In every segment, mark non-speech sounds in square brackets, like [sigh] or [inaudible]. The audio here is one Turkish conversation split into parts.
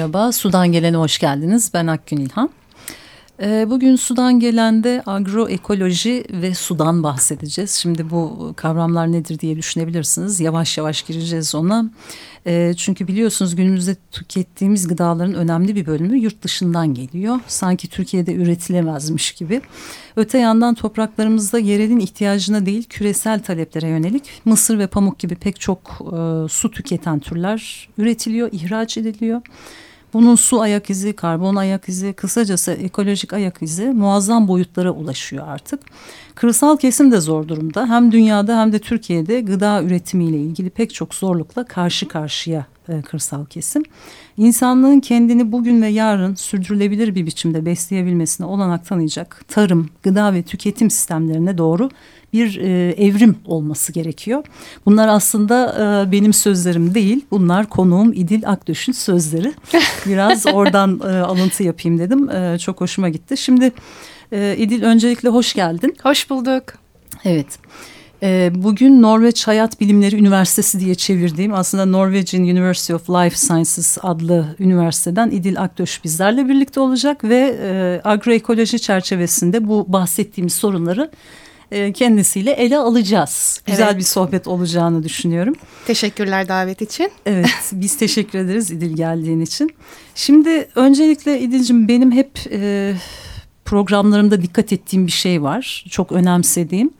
Merhaba, Sudan Gelen'e hoş geldiniz. Ben Akgün İlhan. Ee, bugün Sudan Gelen'de agroekoloji ve sudan bahsedeceğiz. Şimdi bu kavramlar nedir diye düşünebilirsiniz. Yavaş yavaş gireceğiz ona. Ee, çünkü biliyorsunuz günümüzde tükettiğimiz gıdaların önemli bir bölümü yurt dışından geliyor. Sanki Türkiye'de üretilemezmiş gibi. Öte yandan topraklarımızda yerelin ihtiyacına değil küresel taleplere yönelik mısır ve pamuk gibi pek çok e, su tüketen türler üretiliyor, ihraç ediliyor. Bunun su ayak izi, karbon ayak izi, kısacası ekolojik ayak izi muazzam boyutlara ulaşıyor artık. Kırsal kesim de zor durumda. Hem dünyada hem de Türkiye'de gıda üretimiyle ilgili pek çok zorlukla karşı karşıya e, kırsal kesim. İnsanlığın kendini bugün ve yarın sürdürülebilir bir biçimde besleyebilmesine olanak tanıyacak tarım, gıda ve tüketim sistemlerine doğru bir e, evrim olması gerekiyor. Bunlar aslında e, benim sözlerim değil. Bunlar konuğum İdil Akdöş'ün sözleri. [laughs] Biraz oradan e, alıntı yapayım dedim. E, çok hoşuma gitti. Şimdi e, İdil öncelikle hoş geldin. Hoş bulduk. Evet. E, bugün Norveç Hayat Bilimleri Üniversitesi diye çevirdiğim aslında Norwegian University of Life Sciences adlı üniversiteden İdil Akdöş bizlerle birlikte olacak ve e, agroekoloji çerçevesinde bu bahsettiğimiz sorunları e, kendisiyle ele alacağız. Güzel evet. bir sohbet olacağını düşünüyorum. Teşekkürler davet için. Evet [laughs] biz teşekkür ederiz İdil geldiğin için. Şimdi öncelikle İdil'cim benim hep e, programlarımda dikkat ettiğim bir şey var. Çok önemsediğim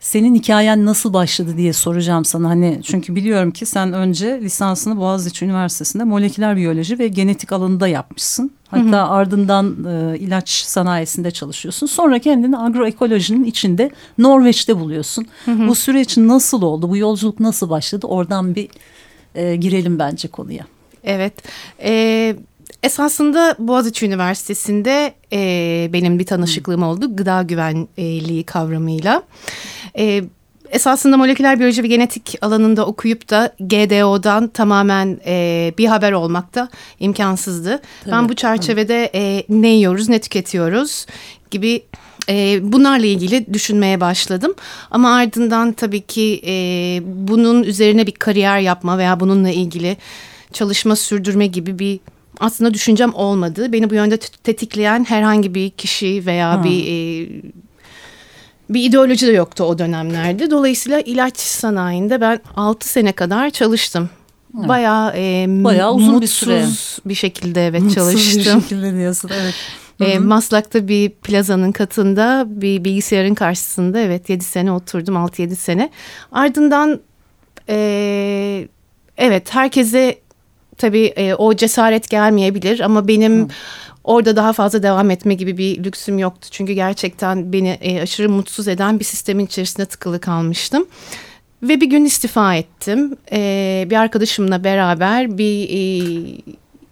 senin hikayen nasıl başladı diye soracağım sana. Hani çünkü biliyorum ki sen önce lisansını Boğaziçi Üniversitesi'nde moleküler biyoloji ve genetik alanında yapmışsın. Hatta hı hı. ardından e, ilaç sanayisinde çalışıyorsun. Sonra kendini agroekolojinin içinde Norveç'te buluyorsun. Hı hı. Bu süreç nasıl oldu? Bu yolculuk nasıl başladı? Oradan bir e, girelim bence konuya. Evet. Evet esasında Boğaziçi Üniversitesi'nde e, benim bir tanışıklığım oldu gıda güvenliği kavramıyla. E, esasında moleküler biyoloji ve genetik alanında okuyup da GDO'dan tamamen e, bir haber olmak da imkansızdı. Tabii, ben bu çerçevede e, ne yiyoruz, ne tüketiyoruz gibi e, bunlarla ilgili düşünmeye başladım. Ama ardından tabii ki e, bunun üzerine bir kariyer yapma veya bununla ilgili çalışma sürdürme gibi bir aslında düşüncem olmadı. Beni bu yönde tetikleyen herhangi bir kişi veya hmm. bir e, bir ideoloji de yoktu o dönemlerde. Dolayısıyla ilaç sanayinde ben 6 sene kadar çalıştım. Evet. Bayağı, e, Bayağı uzun bir süre. bir şekilde evet mutsuz çalıştım. Mutsuz bir şekilde diyorsun evet. E, Maslak'ta bir plazanın katında bir bilgisayarın karşısında evet 7 sene oturdum 6-7 sene. Ardından e, evet herkese tabii e, o cesaret gelmeyebilir ama benim... Hı. Orada daha fazla devam etme gibi bir lüksüm yoktu. Çünkü gerçekten beni e, aşırı mutsuz eden bir sistemin içerisinde tıkılı kalmıştım. Ve bir gün istifa ettim. E, bir arkadaşımla beraber bir e,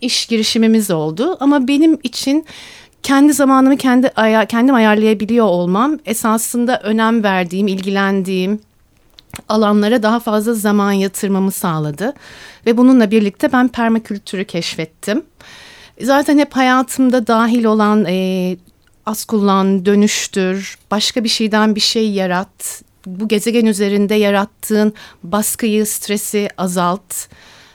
iş girişimimiz oldu. Ama benim için kendi zamanımı kendi aya kendim ayarlayabiliyor olmam esasında önem verdiğim, ilgilendiğim alanlara daha fazla zaman yatırmamı sağladı. Ve bununla birlikte ben permakültürü keşfettim. Zaten hep hayatımda dahil olan e, az kullan, dönüştür, başka bir şeyden bir şey yarat, bu gezegen üzerinde yarattığın baskıyı, stresi azalt.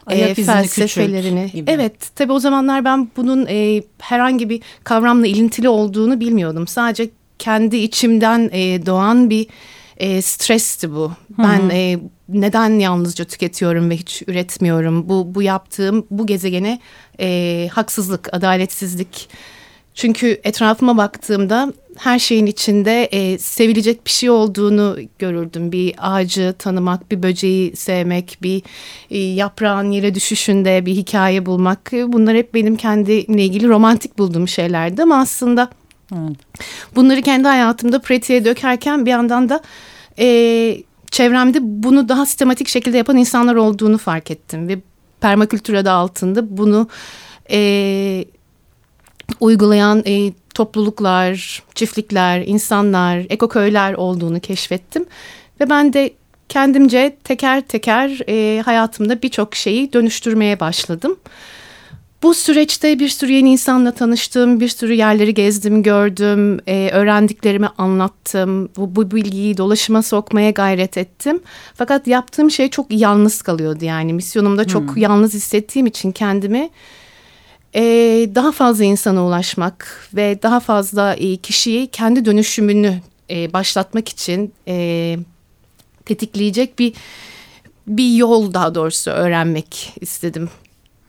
Ayak e, felsefelerini. Gibi. Evet, tabii o zamanlar ben bunun e, herhangi bir kavramla ilintili olduğunu bilmiyordum. Sadece kendi içimden e, doğan bir e, stresti bu. Hı-hı. Ben e, neden yalnızca tüketiyorum ve hiç üretmiyorum? Bu bu yaptığım bu gezegene e, haksızlık, adaletsizlik. Çünkü etrafıma baktığımda her şeyin içinde e, sevilecek bir şey olduğunu görürdüm. Bir ağacı tanımak, bir böceği sevmek, bir e, yaprağın yere düşüşünde bir hikaye bulmak. Bunlar hep benim kendimle ilgili romantik bulduğum şeylerdi ama aslında Evet. Bunları kendi hayatımda pratiğe dökerken bir yandan da e, çevremde bunu daha sistematik şekilde yapan insanlar olduğunu fark ettim. Ve permakültür adı altında bunu e, uygulayan e, topluluklar, çiftlikler, insanlar, ekoköyler olduğunu keşfettim. Ve ben de kendimce teker teker e, hayatımda birçok şeyi dönüştürmeye başladım. Bu süreçte bir sürü yeni insanla tanıştım, bir sürü yerleri gezdim, gördüm, e, öğrendiklerimi anlattım. Bu, bu bilgiyi dolaşıma sokmaya gayret ettim. Fakat yaptığım şey çok yalnız kalıyordu yani. Misyonumda çok yalnız hissettiğim için kendimi e, daha fazla insana ulaşmak ve daha fazla e, kişiyi kendi dönüşümünü e, başlatmak için e, tetikleyecek bir bir yol daha doğrusu öğrenmek istedim.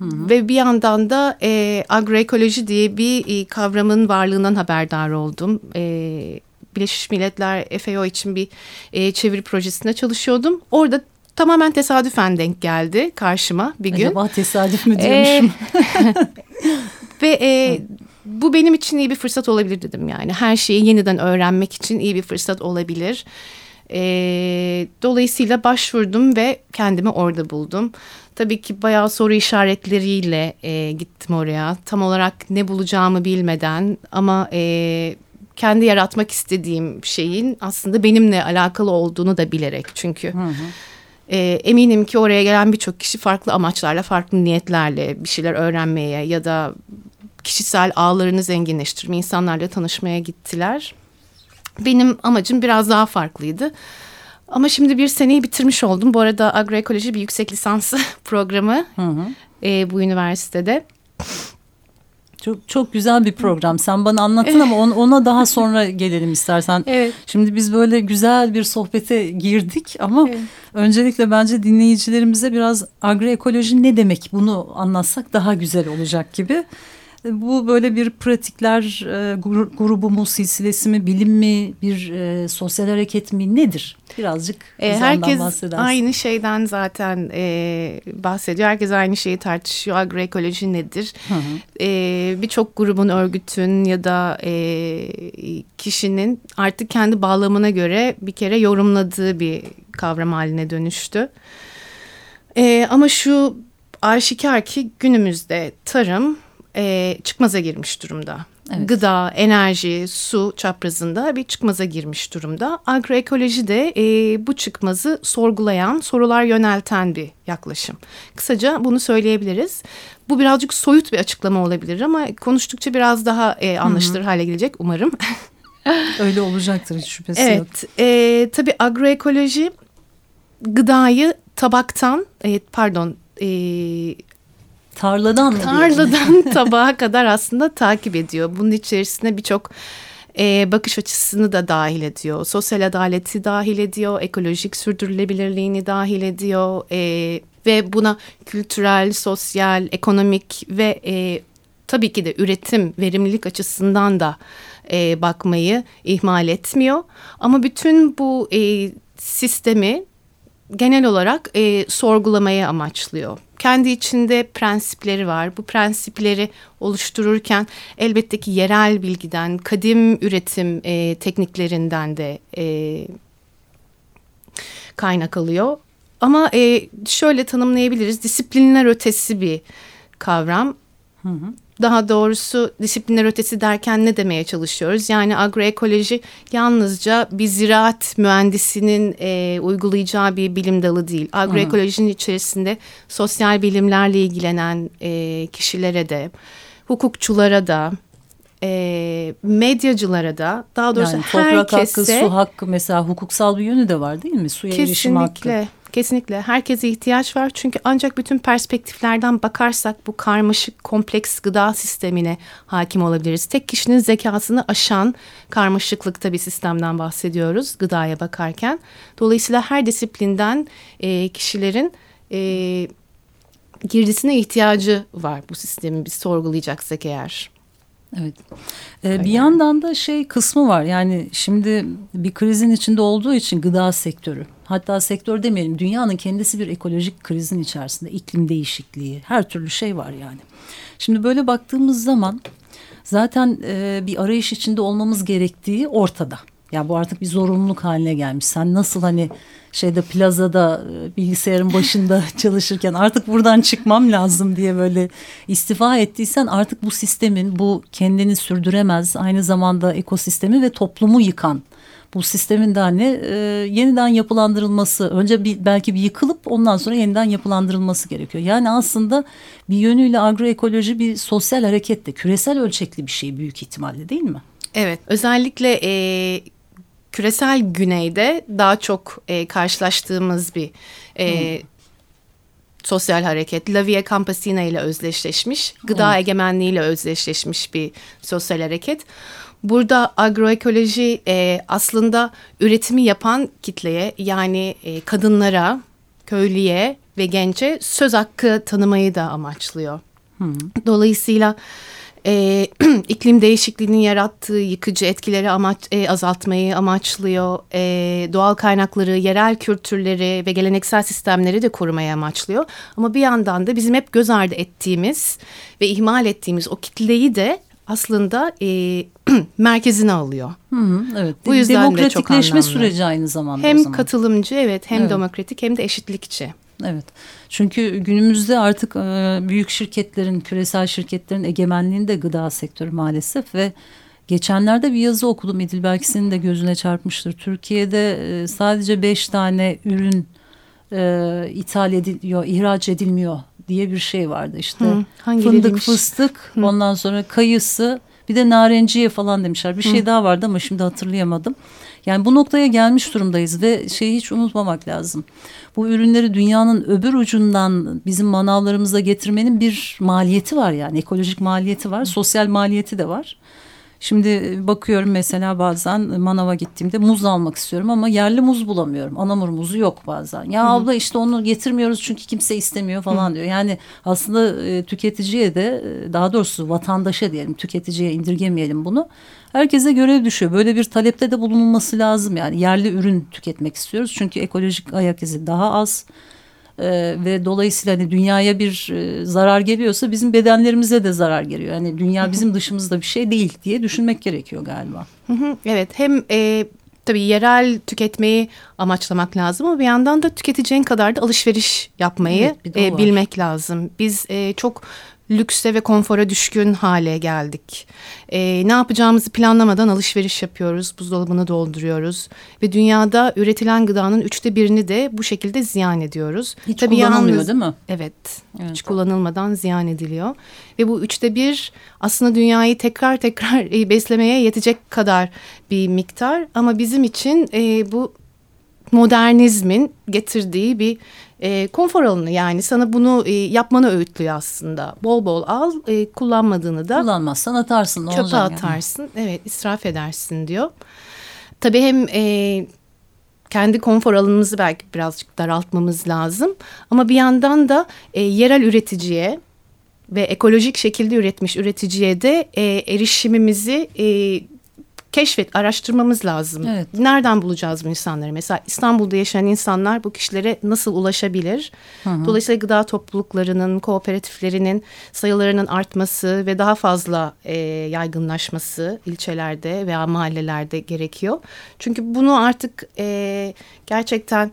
Ve bir yandan da e, agroekoloji diye bir e, kavramın varlığından haberdar oldum. E, Birleşmiş Milletler FAO için bir e, çeviri projesinde çalışıyordum. Orada tamamen tesadüfen denk geldi karşıma bir gün. Acaba tesadüf mü diyormuşum. [laughs] Ve e, bu benim için iyi bir fırsat olabilir dedim yani. Her şeyi yeniden öğrenmek için iyi bir fırsat olabilir. E, dolayısıyla başvurdum ve kendimi orada buldum. Tabii ki bayağı soru işaretleriyle e, gittim oraya. Tam olarak ne bulacağımı bilmeden ama e, kendi yaratmak istediğim şeyin aslında benimle alakalı olduğunu da bilerek. Çünkü e, eminim ki oraya gelen birçok kişi farklı amaçlarla, farklı niyetlerle bir şeyler öğrenmeye ya da kişisel ağlarını zenginleştirmeye, insanlarla tanışmaya gittiler. Benim amacım biraz daha farklıydı. Ama şimdi bir seneyi bitirmiş oldum. Bu arada agroekoloji bir yüksek lisans [laughs] programı e, bu üniversitede. Çok çok güzel bir program. Sen bana anlattın ama on- ona daha [laughs] sonra gelelim istersen. Evet. Şimdi biz böyle güzel bir sohbete girdik ama Evet. öncelikle bence dinleyicilerimize biraz agroekoloji ne demek bunu anlatsak daha güzel olacak gibi. Bu böyle bir pratikler e, gru- grubu mu, silsilesi mi, bilim mi, bir e, sosyal hareket mi nedir? Birazcık E, herkes bahsedersin. aynı şeyden zaten e, bahsediyor. Herkes aynı şeyi tartışıyor. Agroekoloji nedir? E, Birçok grubun, örgütün ya da e, kişinin artık kendi bağlamına göre bir kere yorumladığı bir kavram haline dönüştü. E, ama şu aşikar ki günümüzde tarım e, çıkmaza girmiş durumda. Evet. Gıda, enerji, su çaprazında bir çıkmaza girmiş durumda. Agroekoloji de e, bu çıkmazı sorgulayan, sorular yönelten bir yaklaşım. Kısaca bunu söyleyebiliriz. Bu birazcık soyut bir açıklama olabilir ama konuştukça biraz daha e, anlaşılır hale gelecek umarım. [laughs] Öyle olacaktır hiç şüphesi yok. Evet, e, tabii agroekoloji gıdayı tabaktan, e, pardon, e, Tarladan mı tarladan [laughs] tabağa kadar aslında takip ediyor. Bunun içerisine birçok e, bakış açısını da dahil ediyor. Sosyal adaleti dahil ediyor, ekolojik sürdürülebilirliğini dahil ediyor e, ve buna kültürel, sosyal, ekonomik ve e, tabii ki de üretim, verimlilik açısından da e, bakmayı ihmal etmiyor. Ama bütün bu e, sistemi genel olarak e, sorgulamaya amaçlıyor. Kendi içinde prensipleri var. Bu prensipleri oluştururken elbette ki yerel bilgiden, kadim üretim e, tekniklerinden de e, kaynak alıyor. Ama e, şöyle tanımlayabiliriz. Disiplinler ötesi bir kavram. Daha doğrusu disiplinler ötesi derken ne demeye çalışıyoruz? Yani agroekoloji yalnızca bir ziraat mühendisinin e, uygulayacağı bir bilim dalı değil. Agroekolojinin içerisinde sosyal bilimlerle ilgilenen e, kişilere de, hukukçulara da, e, medyacılara da, daha doğrusu Yani toprak herkese... hakkı, su hakkı mesela hukuksal bir yönü de var değil mi? Suya erişim hakkı. Kesinlikle. Kesinlikle. Herkese ihtiyaç var. Çünkü ancak bütün perspektiflerden bakarsak bu karmaşık, kompleks gıda sistemine hakim olabiliriz. Tek kişinin zekasını aşan karmaşıklıkta bir sistemden bahsediyoruz gıdaya bakarken. Dolayısıyla her disiplinden e, kişilerin e, girdisine ihtiyacı var bu sistemi biz sorgulayacaksak eğer. Evet. Ee, bir yandan da şey kısmı var. Yani şimdi bir krizin içinde olduğu için gıda sektörü. Hatta sektör demeyelim. Dünyanın kendisi bir ekolojik krizin içerisinde. iklim değişikliği, her türlü şey var yani. Şimdi böyle baktığımız zaman zaten e, bir arayış içinde olmamız gerektiği ortada. Ya bu artık bir zorunluluk haline gelmiş. Sen nasıl hani şeyde plazada e, bilgisayarın başında [laughs] çalışırken artık buradan çıkmam lazım diye böyle istifa ettiysen artık bu sistemin bu kendini sürdüremez aynı zamanda ekosistemi ve toplumu yıkan bu sistemin de hani e, yeniden yapılandırılması önce bir, belki bir yıkılıp ondan sonra yeniden yapılandırılması gerekiyor. Yani aslında bir yönüyle agroekoloji bir sosyal hareketle küresel ölçekli bir şey büyük ihtimalle değil mi? Evet özellikle e, küresel güneyde daha çok e, karşılaştığımız bir e, hmm. sosyal hareket. La Via Campesina ile özdeşleşmiş, gıda hmm. egemenliği ile özdeşleşmiş bir sosyal hareket. Burada agroekoloji e, aslında üretimi yapan kitleye yani e, kadınlara, köylüye ve gence söz hakkı tanımayı da amaçlıyor. Hmm. Dolayısıyla e, [clears throat] iklim değişikliğinin yarattığı yıkıcı etkileri amaç, e, azaltmayı amaçlıyor. E, doğal kaynakları, yerel kültürleri ve geleneksel sistemleri de korumaya amaçlıyor. Ama bir yandan da bizim hep göz ardı ettiğimiz ve ihmal ettiğimiz o kitleyi de aslında e, [clears throat] merkezine alıyor. Hı hı, evet. Bu yüzden Demokratikleşme de çok süreci aynı zamanda Hem katılımcı evet hem evet. demokratik hem de eşitlikçi. Evet. Çünkü günümüzde artık e, büyük şirketlerin, küresel şirketlerin egemenliğinde gıda sektörü maalesef ve geçenlerde bir yazı okudum İdil belki senin de gözüne çarpmıştır. Türkiye'de e, sadece beş tane ürün e, ithal ediliyor, ihraç edilmiyor diye bir şey vardı işte. Hı, Fındık, fıstık, Hı. ondan sonra kayısı, bir de narenciye falan demişler. Bir şey Hı. daha vardı ama şimdi hatırlayamadım. Yani bu noktaya gelmiş durumdayız ve şeyi hiç unutmamak lazım. Bu ürünleri dünyanın öbür ucundan bizim manavlarımıza getirmenin bir maliyeti var yani ekolojik maliyeti var, sosyal maliyeti de var. Şimdi e, bakıyorum mesela bazen manava gittiğimde muz almak istiyorum ama yerli muz bulamıyorum. Anamur muzu yok bazen. Ya Hı -hı. abla işte onu getirmiyoruz çünkü kimse istemiyor falan Hı. diyor. Yani aslında e, tüketiciye de e, daha doğrusu vatandaşa diyelim tüketiciye indirgemeyelim bunu. Herkese görev düşüyor. Böyle bir talepte de bulunulması lazım yani yerli ürün tüketmek istiyoruz. Çünkü ekolojik ayak izi daha az e, ve dolayısıyla hani dünyaya bir e, zarar geliyorsa bizim bedenlerimize de zarar geliyor. Yani dünya bizim dışımızda bir şey değil diye düşünmek gerekiyor galiba. Evet hem e, tabii yerel tüketmeyi amaçlamak lazım ama bir yandan da tüketeceğin kadar da alışveriş yapmayı evet, e, bilmek lazım. Biz e, çok lükse ve konfora düşkün hale geldik. E, ne yapacağımızı planlamadan alışveriş yapıyoruz, buzdolabını dolduruyoruz ve dünyada üretilen gıdanın üçte birini de bu şekilde ziyan ediyoruz. Hiç Tabii kullanılmıyor yalnız, değil mi? Evet, evet, hiç kullanılmadan ziyan ediliyor ve bu üçte bir aslında dünyayı tekrar tekrar e, [laughs] beslemeye yetecek kadar bir miktar ama bizim için e, bu modernizmin getirdiği bir e, konfor alanı yani sana bunu e, yapmanı öğütlüyor aslında. Bol bol al e, kullanmadığını da. Kullanmazsan atarsın. Çöpe atarsın yani. evet israf edersin diyor. Tabii hem e, kendi konfor alanımızı belki birazcık daraltmamız lazım. Ama bir yandan da e, yerel üreticiye ve ekolojik şekilde üretmiş üreticiye de e, erişimimizi e, keşfet, araştırmamız lazım. Evet. Nereden bulacağız bu insanları? Mesela İstanbul'da yaşayan insanlar bu kişilere nasıl ulaşabilir? Hı hı. Dolayısıyla gıda topluluklarının, kooperatiflerinin sayılarının artması ve daha fazla e, yaygınlaşması ilçelerde veya mahallelerde gerekiyor. Çünkü bunu artık e, gerçekten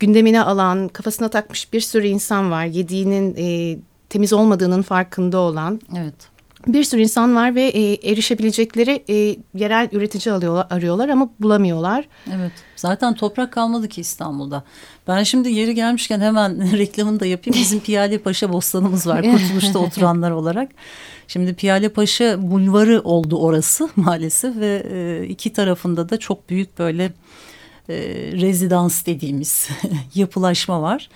gündemine alan, kafasına takmış bir sürü insan var. Yediğinin e, temiz olmadığının farkında olan. Evet bir sürü insan var ve e, erişebilecekleri e, yerel üretici alıyorlar, arıyorlar ama bulamıyorlar. Evet zaten toprak kalmadı ki İstanbul'da. Ben şimdi yeri gelmişken hemen [laughs] reklamını da yapayım. Bizim Piyale Paşa bostanımız var [laughs] Kurtuluş'ta oturanlar olarak. Şimdi Piyale Paşa bulvarı oldu orası [laughs] maalesef ve e, iki tarafında da çok büyük böyle e, rezidans dediğimiz yapılaşma var.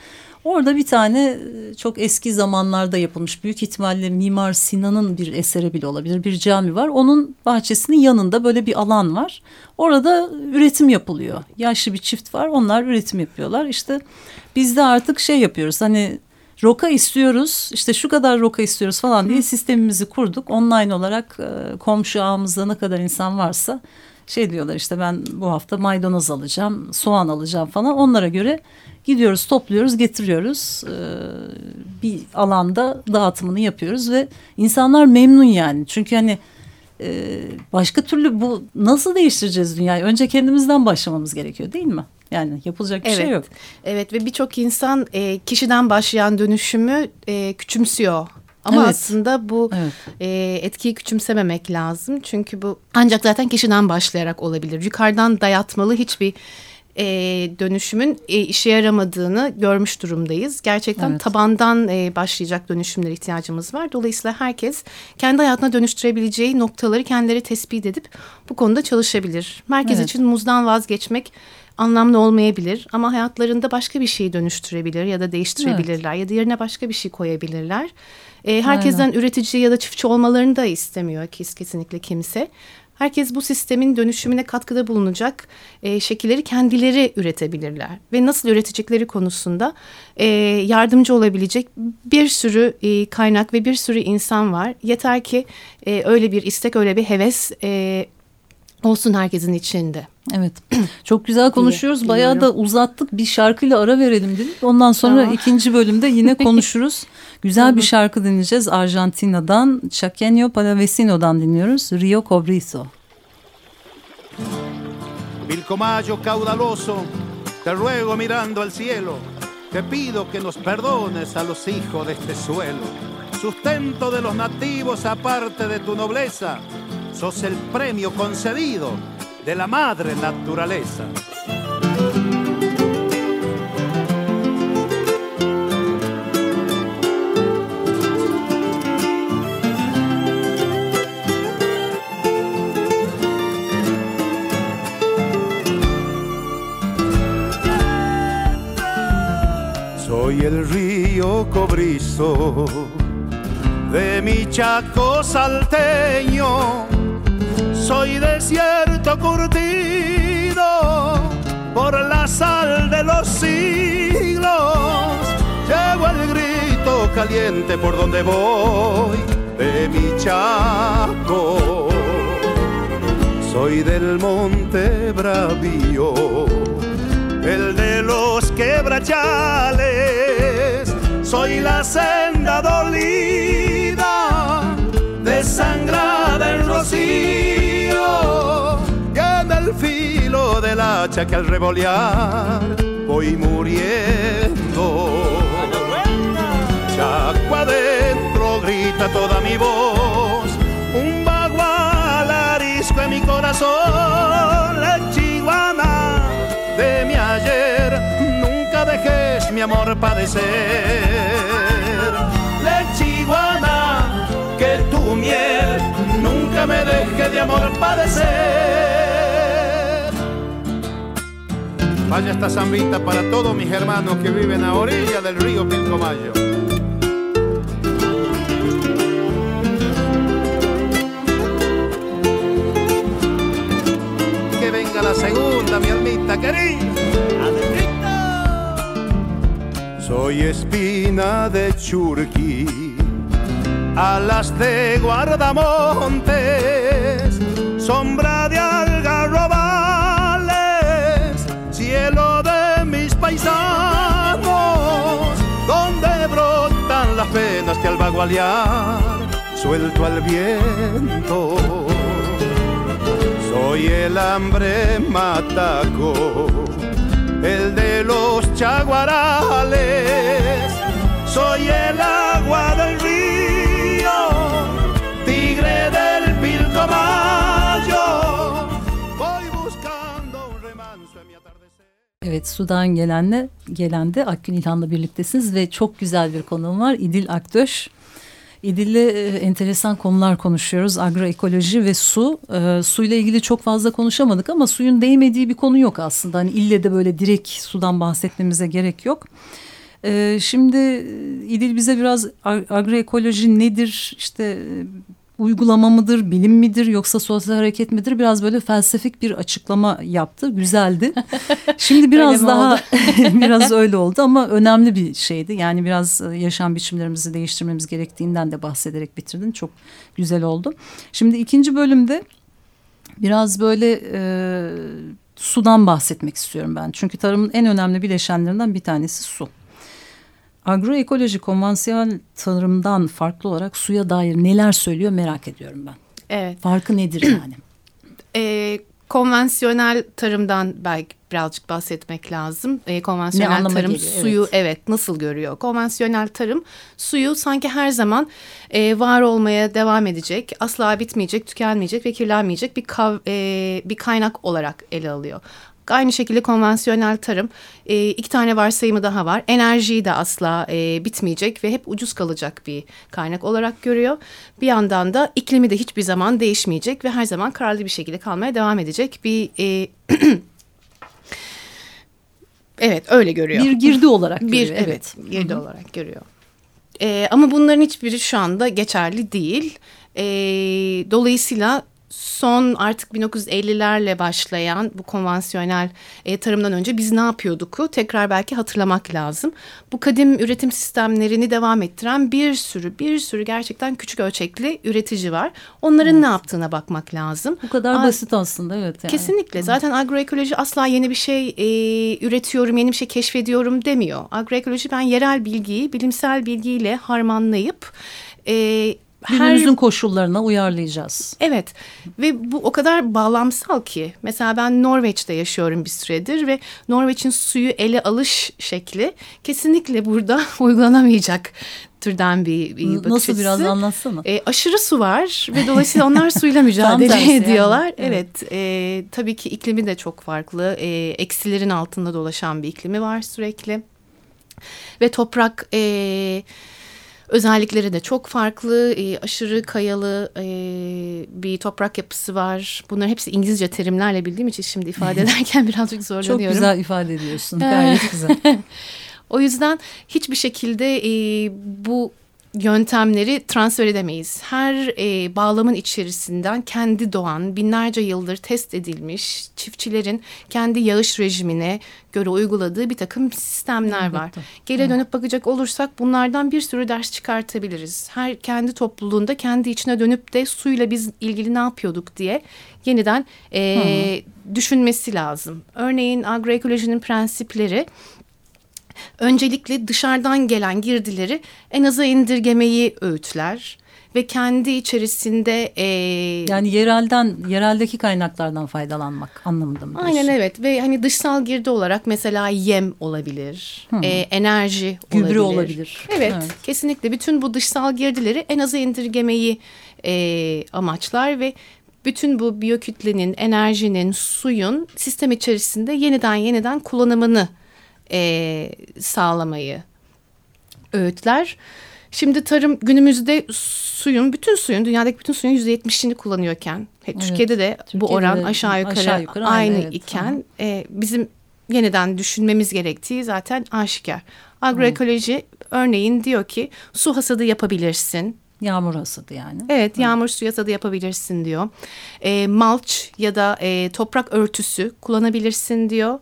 Orada bir tane e, çok eski zamanlarda yapılmış büyük ihtimalle Mimar Sinan'ın bir eseri bile olabilir bir cami var. Onun bahçesinin yanında böyle bir alan var. Orada üretim yapılıyor. Yaşlı bir çift var onlar üretim yapıyorlar. İşte biz de artık şey yapıyoruz hani roka istiyoruz işte şu kadar roka istiyoruz falan diye sistemimizi kurduk. Online olarak e, komşu ağımızda ne kadar insan varsa şey diyorlar işte ben bu hafta maydanoz alacağım, soğan alacağım falan. Onlara göre gidiyoruz, topluyoruz, getiriyoruz. Ee, bir alanda dağıtımını yapıyoruz ve insanlar memnun yani. Çünkü hani e, başka türlü bu nasıl değiştireceğiz dünyayı? Önce kendimizden başlamamız gerekiyor değil mi? Yani yapılacak bir evet, şey yok. Evet ve birçok insan e, kişiden başlayan dönüşümü e, küçümsüyor. Ama Evet. aslında bu Evet. e, etkiyi küçümsememek lazım. Çünkü bu ancak zaten kişiden başlayarak olabilir. Yukarıdan dayatmalı hiçbir e, dönüşümün e, işe yaramadığını görmüş durumdayız. Gerçekten Evet. tabandan e, başlayacak dönüşümlere ihtiyacımız var. Dolayısıyla herkes kendi hayatına dönüştürebileceği noktaları kendileri tespit edip bu konuda çalışabilir. Merkez Evet. için muzdan vazgeçmek anlamlı olmayabilir ama hayatlarında başka bir şeyi dönüştürebilir ya da değiştirebilirler ya da yerine başka bir şey koyabilirler. E, herkesten üretici ya da çiftçi olmalarını da istemiyor kes, kesinlikle kimse. Herkes bu sistemin dönüşümüne katkıda bulunacak e, şekilleri kendileri üretebilirler. Ve nasıl üretecekleri konusunda e, yardımcı olabilecek bir sürü e, kaynak ve bir sürü insan var. Yeter ki e, öyle bir istek, öyle bir heves e, olsun herkesin içinde. Evet. [clears throat] Çok güzel konuşuyoruz. Bayağı da uzattık. Bir şarkıyla ara verelim dedik. Ondan sonra Tamam. ikinci bölümde yine [laughs] konuşuruz. Güzel bir şarkı dinleyeceğiz. Arjantina'dan Chaqueño Palavecino'dan dinliyoruz. Rio Cobrizo. Pilcomayo caudaloso, te ruego mirando al cielo, te pido que nos perdones a los hijos de este suelo. Sustento de los nativos aparte de tu nobleza, sos el premio concedido de la madre naturaleza. Soy el río cobrizo de mi chaco salteño. Soy desierto curtido por la sal de los siglos. Llevo el grito caliente por donde voy de mi chaco. Soy del monte bravío el de los quebrachales. Soy la senda dolida, desangrada en rocío, filo del hacha que al revolear voy muriendo. Chaco adentro grita toda mi voz, un bagual arisco en mi corazón, la chihuana de mi ayer, nunca dejes mi amor padecer. Lechiguana, que tu miel nunca me deje de amor padecer. Vaya esta zambita para todos mis hermanos que viven a orilla del río Pilcomayo. Que venga la segunda, mi almita querida. Soy espina de churqui, alas de guardamontes, sombra de vagualear suelto al viento. Soy el hambre mataco, el de los chaguarales. Soy el agua del río, tigre del Pilcomayo. Voy buscando un remanso en mi atardecer. Evet sudan gelenle gelende Akgün İlhan'la birliktesiniz ve çok güzel bir konuğum var İdil Akdöş. İdil'le e, enteresan konular konuşuyoruz. Agroekoloji ve su. E, suyla ilgili çok fazla konuşamadık ama suyun değmediği bir konu yok aslında. Hani ille de böyle direkt sudan bahsetmemize gerek yok. E, şimdi İdil bize biraz ag- agroekoloji nedir, işte e, uygulama mıdır, bilim midir yoksa sosyal hareket midir? Biraz böyle felsefik bir açıklama yaptı. Güzeldi. [laughs] Şimdi biraz daha [laughs] biraz [laughs] öyle oldu ama önemli bir şeydi. Yani biraz e, yaşam biçimlerimizi değiştirmemiz gerektiğinden de bahsederek bitirdin. Çok güzel oldu. Şimdi ikinci bölümde Biraz böyle e, sudan bahsetmek istiyorum ben. Çünkü tarımın en önemli bileşenlerinden bir tanesi su. Agroekoloji konvansiyonel tarımdan farklı olarak suya dair neler söylüyor merak ediyorum ben. Evet. Farkı nedir [clears throat] yani? E, konvansiyonel tarımdan belki birazcık bahsetmek lazım. E, Ne konvansiyonel tarım geliyor, suyu evet. evet. nasıl görüyor? Konvansiyonel tarım suyu sanki her zaman e, var olmaya devam edecek, asla bitmeyecek, tükenmeyecek ve kirlenmeyecek bir kav, e, bir kaynak olarak ele alıyor. Aynı şekilde konvansiyonel tarım e, iki tane varsayımı daha var. Enerjiyi de asla e, bitmeyecek ve hep ucuz kalacak bir kaynak olarak görüyor. Bir yandan da iklimi de hiçbir zaman değişmeyecek ve her zaman kararlı bir şekilde kalmaya devam edecek bir e, [clears throat] evet öyle görüyor. Bir girdi olarak görüyor. Bir evet, girdi olarak görüyor. Ee, ama bunların hiçbiri şu anda geçerli değil. Ee, dolayısıyla son artık 1950'lerle başlayan bu konvansiyonel e, tarımdan önce biz ne yapıyorduk'u tekrar belki hatırlamak lazım. Bu kadim üretim sistemlerini devam ettiren bir sürü bir sürü gerçekten küçük ölçekli üretici var. Onların ne yaptığına bakmak lazım. Bu kadar Aa, basit aslında evet. Yani. Kesinlikle. Zaten agroekoloji asla yeni bir şey e, üretiyorum, yeni bir şey keşfediyorum demiyor. Agroekoloji ben yerel bilgiyi bilimsel bilgiyle harmanlayıp e, Günümüzün koşullarına uyarlayacağız. Evet ve bu o kadar bağlamsal ki mesela ben Norveç'te yaşıyorum bir süredir ve Norveç'in suyu ele alış şekli kesinlikle burada [laughs] uygulanamayacak türden bir, bir bakış Nasıl biraz anlatsana. E, aşırı su var ve dolayısıyla onlar suyla [laughs] mücadele tersi yani. ediyorlar. Evet. Evet, e, tabii ki iklimi de çok farklı. E, eksilerin altında dolaşan bir iklimi var sürekli. Ve toprak e, özellikleri de çok farklı. E, aşırı kayalı e, bir toprak yapısı var. Bunların hepsi İngilizce terimlerle bildiğim için şimdi ifade [laughs] ederken birazcık zorlanıyorum. Çok güzel ifade ediyorsun. Gayet güzel. [laughs] O yüzden hiçbir şekilde e, bu yöntemleri transfer edemeyiz. Her e, bağlamın içerisinden kendi doğan, binlerce yıldır test edilmiş çiftçilerin kendi yağış rejimine göre uyguladığı bir takım sistemler var. Elbette. Geri dönüp bakacak olursak bunlardan bir sürü ders çıkartabiliriz. Her kendi topluluğunda kendi içine dönüp de suyla biz ilgili ne yapıyorduk diye yeniden e, düşünmesi lazım. Örneğin agroekolojinin prensipleri öncelikle dışarıdan gelen girdileri en aza indirgemeyi öğütler ve kendi içerisinde e, Yani yerelden, yereldeki kaynaklardan faydalanmak anlamında mı diyorsun? aynen evet ve hani dışsal girdi olarak mesela yem olabilir, e, enerji Gübre olabilir. olabilir. Evet, Evet. kesinlikle bütün bu dışsal girdileri en aza indirgemeyi e, amaçlar ve bütün bu biyokütlenin, enerjinin, suyun sistem içerisinde yeniden yeniden kullanımını e, sağlamayı öğütler. Şimdi tarım günümüzde suyun, bütün suyun, dünyadaki bütün suyun yüzde yetmişini kullanıyorken, he, Türkiye'de de bu Türkiye'de oran de aşağı yukarı, aşağı yukarı aynı, aynı evet. iken e, bizim yeniden düşünmemiz gerektiği zaten aşikar. Agroekoloji örneğin diyor ki su hasadı yapabilirsin. Yağmur hasadı yani. Evet yağmur suyu hasadı yapabilirsin diyor. E, malç ya da e, toprak örtüsü kullanabilirsin diyor.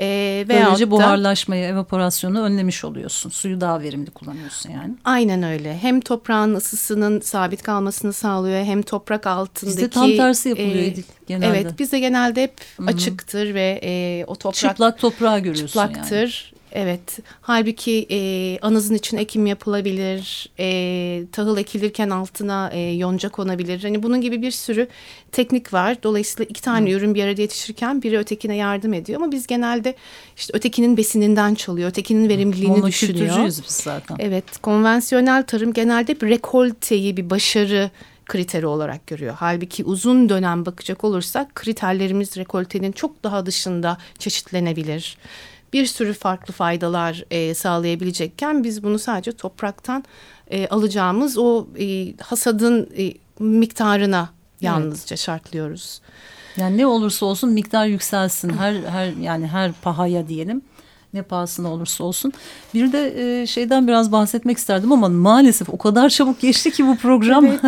E, Böylece da- buharlaşmayı, evaporasyonu önlemiş oluyorsun. Suyu daha verimli kullanıyorsun yani. Aynen öyle. Hem toprağın ısısının sabit kalmasını sağlıyor hem toprak altındaki... Bizde tam tersi yapılıyor e, genelde. Evet bizde genelde hep açıktır ve e, o toprak Çıplak toprağı görüyorsun çıplaktır. Evet. Halbuki e, anızın için ekim yapılabilir. E, tahıl ekilirken altına e, yonca konabilir. Hani bunun gibi bir sürü teknik var. Dolayısıyla iki tane ürün bir arada yetişirken biri ötekine yardım ediyor. Ama biz genelde işte ötekinin besininden çalıyor. Ötekinin verimliliğini yani. düşünüyor. Biz zaten. Evet, konvansiyonel tarım genelde bir rekolteyi bir başarı kriteri olarak görüyor. Halbuki uzun dönem bakacak olursak kriterlerimiz rekoltenin çok daha dışında çeşitlenebilir. Bir sürü farklı faydalar e, sağlayabilecekken biz bunu sadece topraktan e, alacağımız o e, hasadın e, miktarına yalnızca şartlıyoruz. Yani ne olursa olsun miktar yükselsin. Her her yani her pahaya diyelim. Ne pahasına olursa olsun. Bir de e, şeyden biraz bahsetmek isterdim ama maalesef o kadar çabuk geçti ki bu program. [laughs]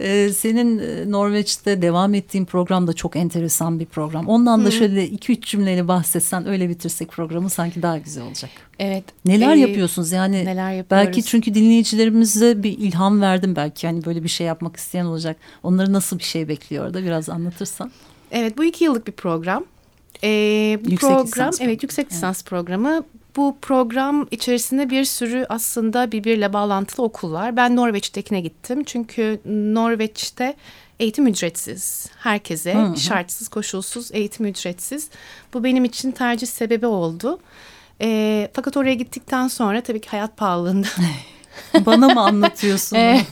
Ee, senin e, Norveç'te devam ettiğin program da çok enteresan bir program. Ondan da şöyle iki üç cümleyle bahsetsen öyle bitirsek programı sanki daha güzel olacak. Evet. Neler Ee, yapıyorsunuz yani? neler yapıyoruz? Belki çünkü dinleyicilerimize bir ilham verdim belki. Hani böyle bir şey yapmak isteyen olacak. Onları nasıl bir şey bekliyor da biraz anlatırsan. Evet bu iki yıllık bir program. Ee, bu Yüksek program lisans evet yüksek lisans programı. Bu program içerisinde bir sürü aslında birbiriyle bağlantılı okul var. Ben Norveç'tekine gittim. Çünkü Norveç'te eğitim ücretsiz. Herkese Hı hı. şartsız, koşulsuz eğitim ücretsiz. Bu benim için tercih sebebi oldu. Ee, fakat oraya gittikten sonra tabii ki hayat pahalılığında [laughs] Bana mı anlatıyorsun? [laughs] Ee,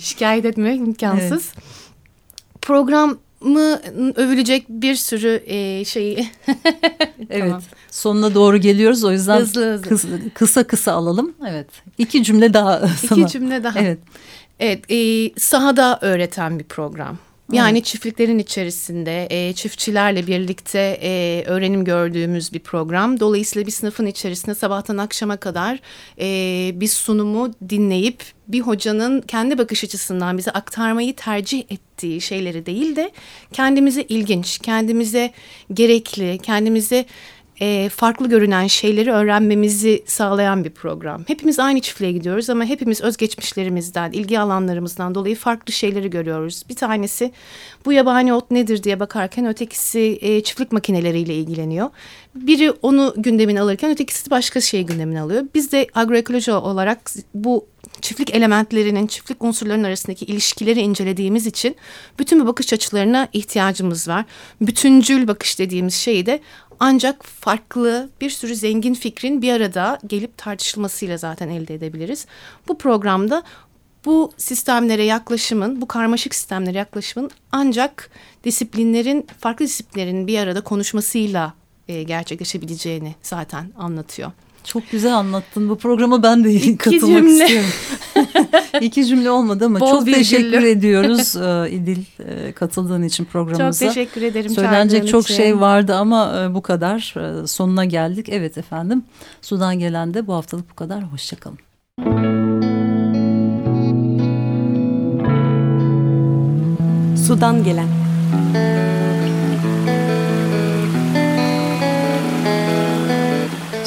şikayet etmek imkansız. Programı övülecek bir sürü e, şeyi [laughs] evet. Tamam. Sonuna doğru geliyoruz. O yüzden Hızlı hızlı. kısa, kısa kısa alalım. Evet. İki cümle daha sana. iki cümle daha. Evet. Evet, e, sahada öğreten bir program. Yani çiftliklerin içerisinde e, çiftçilerle birlikte e, öğrenim gördüğümüz bir program. Dolayısıyla bir sınıfın içerisinde sabahtan akşama kadar e, bir sunumu dinleyip bir hocanın kendi bakış açısından bize aktarmayı tercih ettiği şeyleri değil de kendimize ilginç, kendimize gerekli, kendimize e, farklı görünen şeyleri öğrenmemizi sağlayan bir program. Hepimiz aynı çiftliğe gidiyoruz ama hepimiz özgeçmişlerimizden, ilgi alanlarımızdan dolayı farklı şeyleri görüyoruz. Bir tanesi bu yabani ot nedir diye bakarken ötekisi e, çiftlik makineleriyle ilgileniyor. Biri onu gündemine alırken ötekisi başka şeyi gündemine alıyor. Biz de agroekoloji olarak bu çiftlik elementlerinin, çiftlik unsurlarının arasındaki ilişkileri incelediğimiz için bütün bu bakış açılarına ihtiyacımız var. Bütüncül bakış dediğimiz şeyi de ancak farklı bir sürü zengin fikrin bir arada gelip tartışılmasıyla zaten elde edebiliriz. Bu programda bu sistemlere yaklaşımın, bu karmaşık sistemlere yaklaşımın ancak disiplinlerin, farklı disiplinlerin bir arada konuşmasıyla e, gerçekleşebileceğini zaten anlatıyor. Çok güzel anlattın. Bu programa ben de katılmak cümle. istiyorum. [laughs] İki cümle olmadı ama Bol çok virgüllü. teşekkür ediyoruz [laughs] e, İdil e, katıldığın için programımıza. Çok teşekkür ederim. Söylenecek çok için. şey vardı ama e, bu kadar. Sonuna geldik. Evet efendim. Sudan gelen de bu haftalık bu kadar. Hoşçakalın. Sudan gelen.